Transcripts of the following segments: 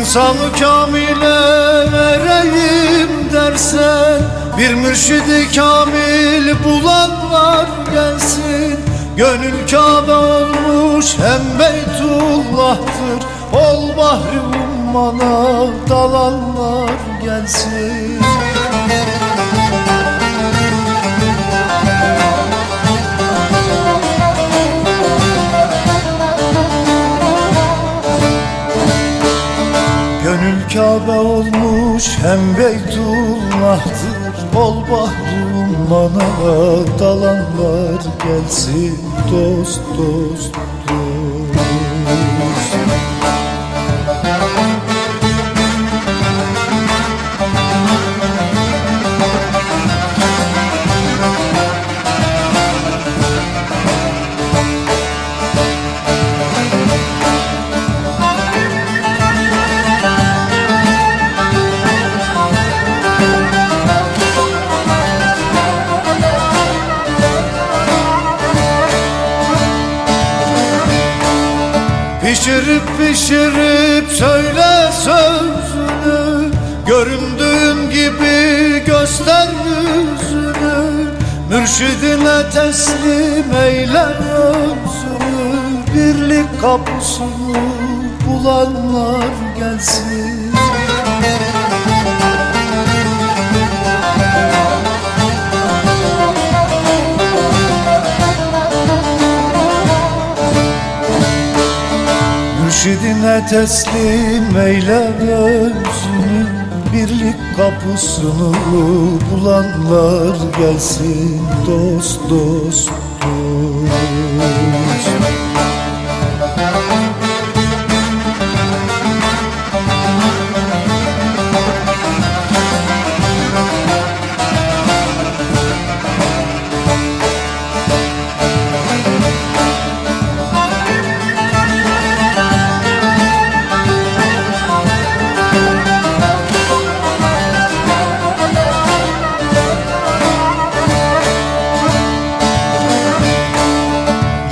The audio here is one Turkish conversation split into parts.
İnsanı kamile vereyim dersen Bir mürşidi kamil bulanlar gelsin. Gönül Kabe olmuş hem Beytullah'tır. Ol bahri ummana dalanlar gelsin Kabe olmuş hem Beytullah'tır. Ol bahri ummana dalanlar gelsin Dost dost dost Pişirip pişirip söyle sözünü Göründüğün gibi göster yüzünü. Mürşidine teslim eyle özünü Birlik kapısını bulanlar gelsin Teslim eyle özünü Birlik kapısını bulanlar gelsin Dost dost dost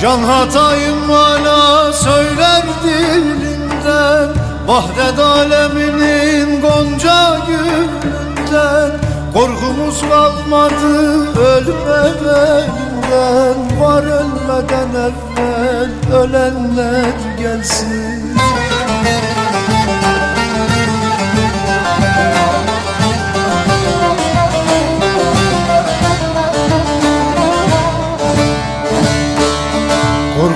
Can hatayım bana söyler dilinden Vahdet aleminin gonca gülünden. Korkumuz kalmadı ölmemelinden Var ölmeden evvel ölenler gelsin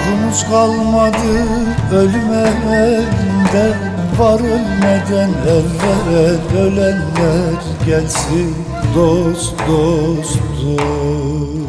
Korkumuz kalmadı ölüme elinden Var ölmeden evvel ölenler gelsin Dost dost dost